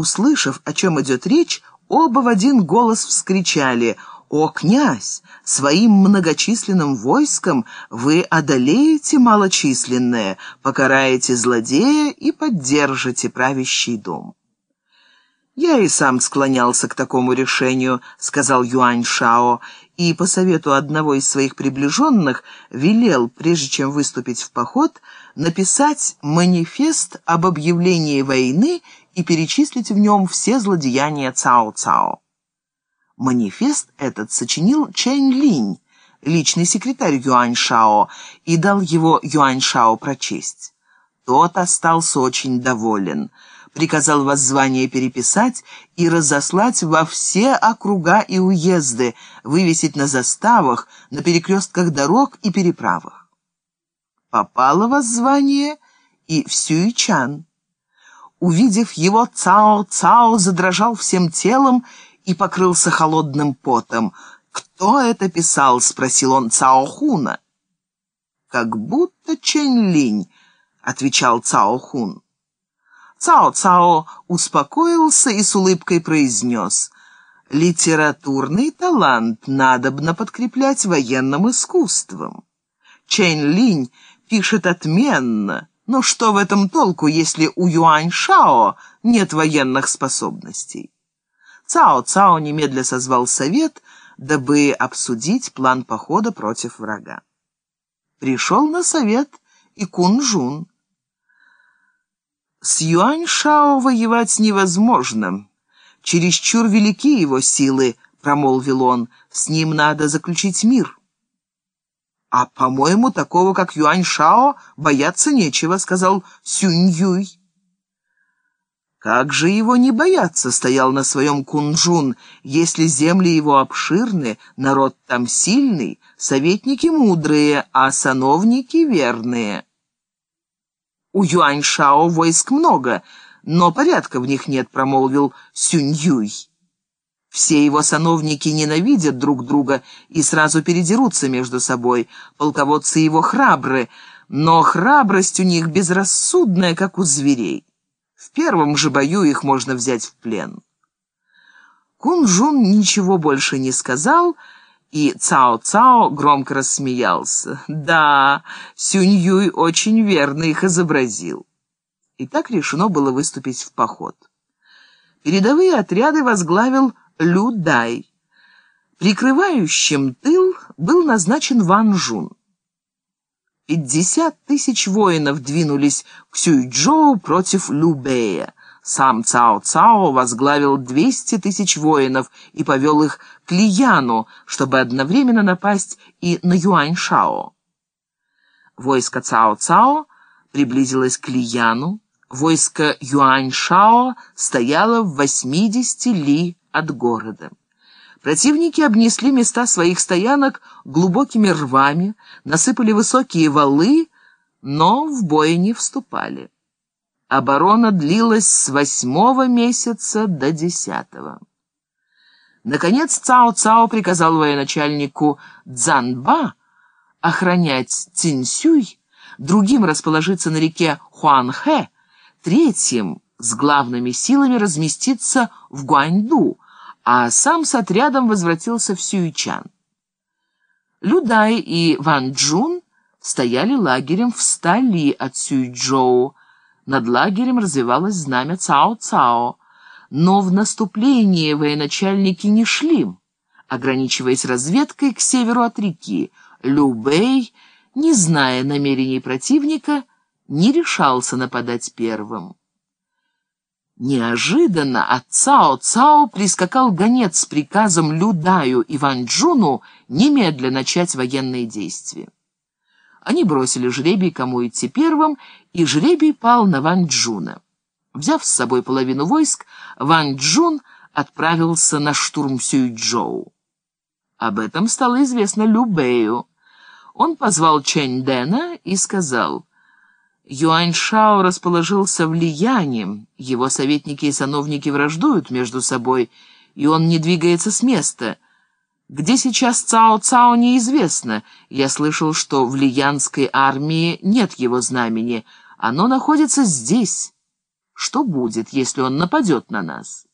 Услышав, о чем идет речь, оба в один голос вскричали «О, князь, своим многочисленным войском вы одолеете малочисленное, покараете злодея и поддержите правящий дом». «Я и сам склонялся к такому решению», — сказал Юань Шао, и по совету одного из своих приближенных велел, прежде чем выступить в поход, написать манифест об объявлении войны и перечислить в нем все злодеяния Цао-Цао. Манифест этот сочинил Чэнь Линь, личный секретарь Юань Шао, и дал его Юань Шао прочесть. Тот остался очень доволен — приказал воззвание переписать и разослать во все округа и уезды, вывесить на заставах, на перекрестках дорог и переправах. Попало воззвание и в Сюичан. Увидев его, Цао-Цао задрожал всем телом и покрылся холодным потом. «Кто это писал?» — спросил он Цао-Хуна. «Как будто Чэнь-Линь», — отвечал Цао-Хун. Цао-Цао успокоился и с улыбкой произнес «Литературный талант надобно подкреплять военным искусством. Чэнь Линь пишет отменно, но что в этом толку, если у Юань Шао нет военных способностей?» Цао-Цао немедля созвал совет, дабы обсудить план похода против врага. Пришел на совет и Кунжун. С Юань-Шао воевать невозможно. Чересчур велики его силы, промолвил он. С ним надо заключить мир. А, по-моему, такого, как Юань-Шао, бояться нечего, сказал Сюнь-Юй. Как же его не бояться, стоял на своем Кунжун, если земли его обширны, народ там сильный, советники мудрые, а сановники верные. «У Юаньшао войск много, но порядка в них нет», — промолвил Сюнь-Юй. Все его сановники ненавидят друг друга и сразу передерутся между собой. Полководцы его храбры, но храбрость у них безрассудная, как у зверей. В первом же бою их можно взять в плен. Кунжун ничего больше не сказал, — и Цао-Цао громко рассмеялся. «Да, Сюнь-Юй очень верно их изобразил». И так решено было выступить в поход. Передовые отряды возглавил Лю Дай. Прикрывающим тыл был назначен Ван Жун. Пятьдесят тысяч воинов двинулись к Сюйчжоу против Лю Бэя. Сам Цао-Цао возглавил 200 тысяч воинов и повел их к Лияну, чтобы одновременно напасть и на Юань-Шао. Войско Цао-Цао приблизилось к Лияну, войско Юань-Шао стояло в 80 ли от города. Противники обнесли места своих стоянок глубокими рвами, насыпали высокие валы, но в бой не вступали. Оборона длилась с восьмого месяца до десятого. Наконец Цао-Цао приказал военачальнику Цзанба охранять Цинсюй, другим расположиться на реке Хуанхэ, третьим с главными силами разместиться в Гуаньду, а сам с отрядом возвратился в Сюйчан. Людай и Ван Джун стояли лагерем в стали от Сюйчжоу, над лагерем развивалось знамя Цао-Цао, но в наступлении военачальники не шли, ограничиваясь разведкой к северу от реки. Лю Бэй, не зная намерений противника, не решался нападать первым. Неожиданно от Цао-Цао прискакал гонец с приказом Лю Даю и Ван Чжуну немедленно начать военные действия. Они бросили жребий, кому идти первым, и жребий пал на Ван Чжуна. Взяв с собой половину войск, Ван Джун отправился на штурм Сюйчжоу. Об этом стало известно Лю Бэю. Он позвал Чэнь Дэна и сказал, «Юань Шао расположился в Лияне, его советники и сановники враждуют между собой, и он не двигается с места». Где сейчас Цао-Цао, неизвестно. Я слышал, что в Лиянской армии нет его знамени. Оно находится здесь. Что будет, если он нападет на нас?